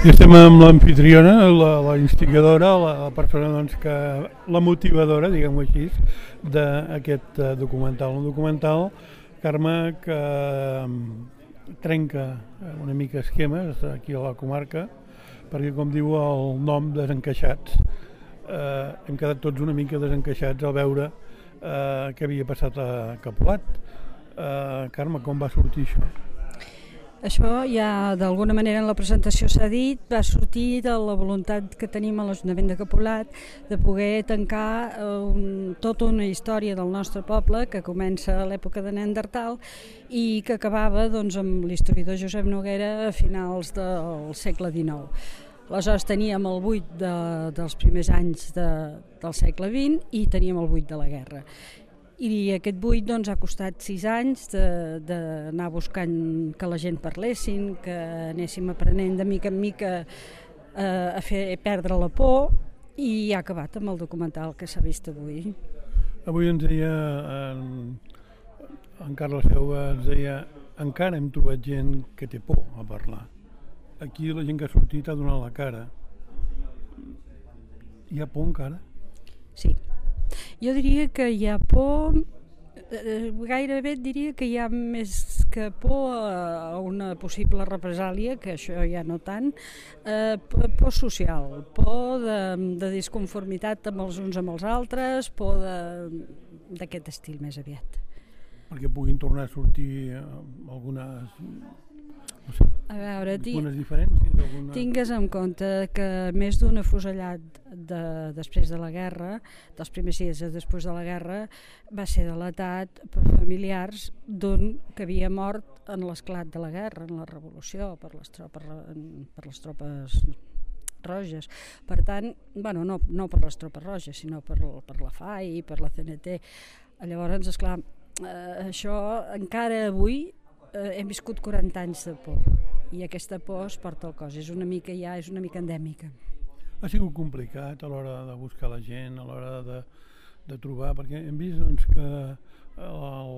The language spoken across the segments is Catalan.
I estem amb l'anfitriona, la, la instigadora, la, la persona doncs, que, la motivadora, diguem-ho així, d'aquest uh, documental. Un documental, Carme, que um, trenca una mica esquemes aquí a la comarca, perquè com diu el nom, desencaixats. Uh, hem quedat tots una mica desencaixats al veure uh, què havia passat a Capolat. Uh, Carme, com va sortir això? Això ja d'alguna manera en la presentació s'ha dit, va sortir de la voluntat que tenim a l'Ajuntament de Capolat de poder tancar eh, un, tota una història del nostre poble que comença a l'època de Neandertal i que acabava doncs, amb l'historiador Josep Noguera a finals del segle XIX. Aleshores teníem el buit de, dels primers anys de, del segle XX i teníem el buit de la guerra i aquest buit doncs, ha costat sis anys d'anar buscant que la gent parlessin, que anéssim aprenent de mica en mica eh, a fer perdre la por i ha acabat amb el documental que s'ha vist avui. Avui ens deia en, en Carles Seuva, ens deia encara hem trobat gent que té por a parlar. Aquí la gent que ha sortit ha donat la cara. Hi ha por encara? Sí, jo diria que hi ha por eh, gairebé et diria que hi ha més que por a una possible represàlia, que això ja no tant, eh, por social, por de, de disconformitat amb els uns amb els altres, por d'aquest estil més aviat. Perquè puguin tornar a sortir eh, algunes a veure, algunes diferències? Alguna... Tingues en compte que més d'un afusellat de, després de la guerra, dels primers dies després de la guerra, va ser delatat per familiars d'un que havia mort en l'esclat de la guerra, en la revolució, per les tropes, per les tropes roges. Per tant, bueno, no, no per les tropes roges, sinó per, per la FAI, per la CNT. Llavors, esclar, eh, això encara avui eh, hem viscut 40 anys de por i aquesta por es porta al cos, és una mica ja, és una mica endèmica. Ha sigut complicat a l'hora de buscar la gent, a l'hora de, de trobar, perquè hem vist doncs, que el,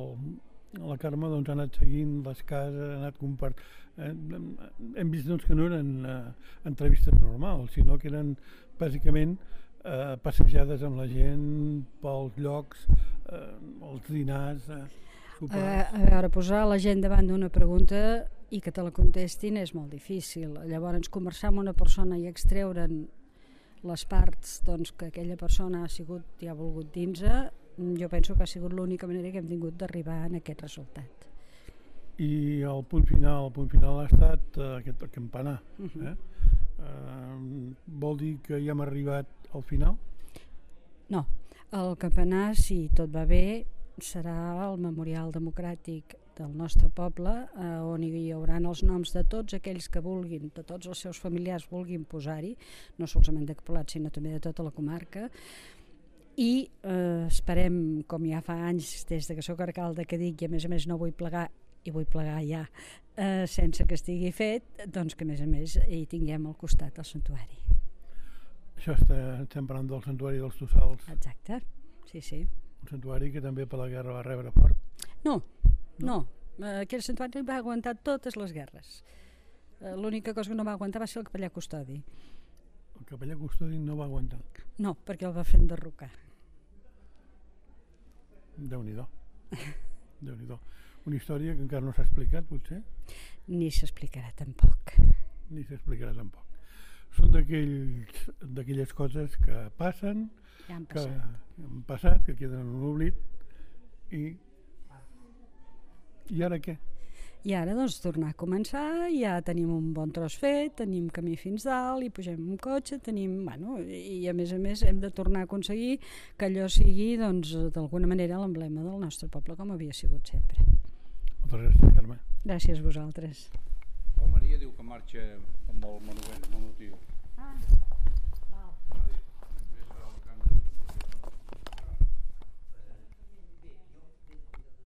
la Carme doncs, ha anat seguint les cases, ha anat compart... Eh, hem vist doncs, que no eren eh, entrevistes normals, sinó que eren bàsicament eh, passejades amb la gent pels llocs, eh, els dinars... Eh, a, a veure, posar la gent davant d'una pregunta i que te la contestin és molt difícil. Llavors, conversar amb una persona i extreure'n les parts doncs, que aquella persona ha sigut i ha volgut dins jo penso que ha sigut l'única manera que hem tingut d'arribar en aquest resultat. I el punt final, el punt final ha estat uh, aquest campanar. Uh -huh. eh? uh, vol dir que ja hem arribat al final? No, el campanar, si tot va bé, serà el memorial democràtic del nostre poble eh, on hi haurà els noms de tots aquells que vulguin, de tots els seus familiars vulguin posar-hi, no solament de Capolat sinó també de tota la comarca i eh, esperem, com ja fa anys des de que sóc alcalde que dic i a més a més no vull plegar i vull plegar ja eh, sense que estigui fet, doncs que a més a més hi tinguem al costat el santuari. Això està, estem parlant del santuari dels Tossals. Exacte, sí, sí. Un santuari que també per la guerra va rebre fort? No, no. no. Eh, aquell santuari va aguantar totes les guerres. Eh, l'única cosa que no va aguantar va ser el capellà custodi. El capellà custodi no va aguantar? No, perquè el va fer enderrocar. Déu-n'hi-do. Déu-n'hi-do. Una història que encara no s'ha explicat, potser? Ni s'explicarà tampoc. Ni s'explicarà tampoc. Són d'aquelles coses que passen, ja han passat. que han passat, que queden en un oblit i i ara què? I ara doncs tornar a començar, ja tenim un bon tros fet, tenim camí fins dalt, i pugem un cotxe, tenim, bueno, i a més a més hem de tornar a aconseguir que allò sigui doncs d'alguna manera l'emblema del nostre poble com havia sigut sempre. Moltes gràcies, Carme. Gràcies a vosaltres. La Maria diu que marxa amb el monument, amb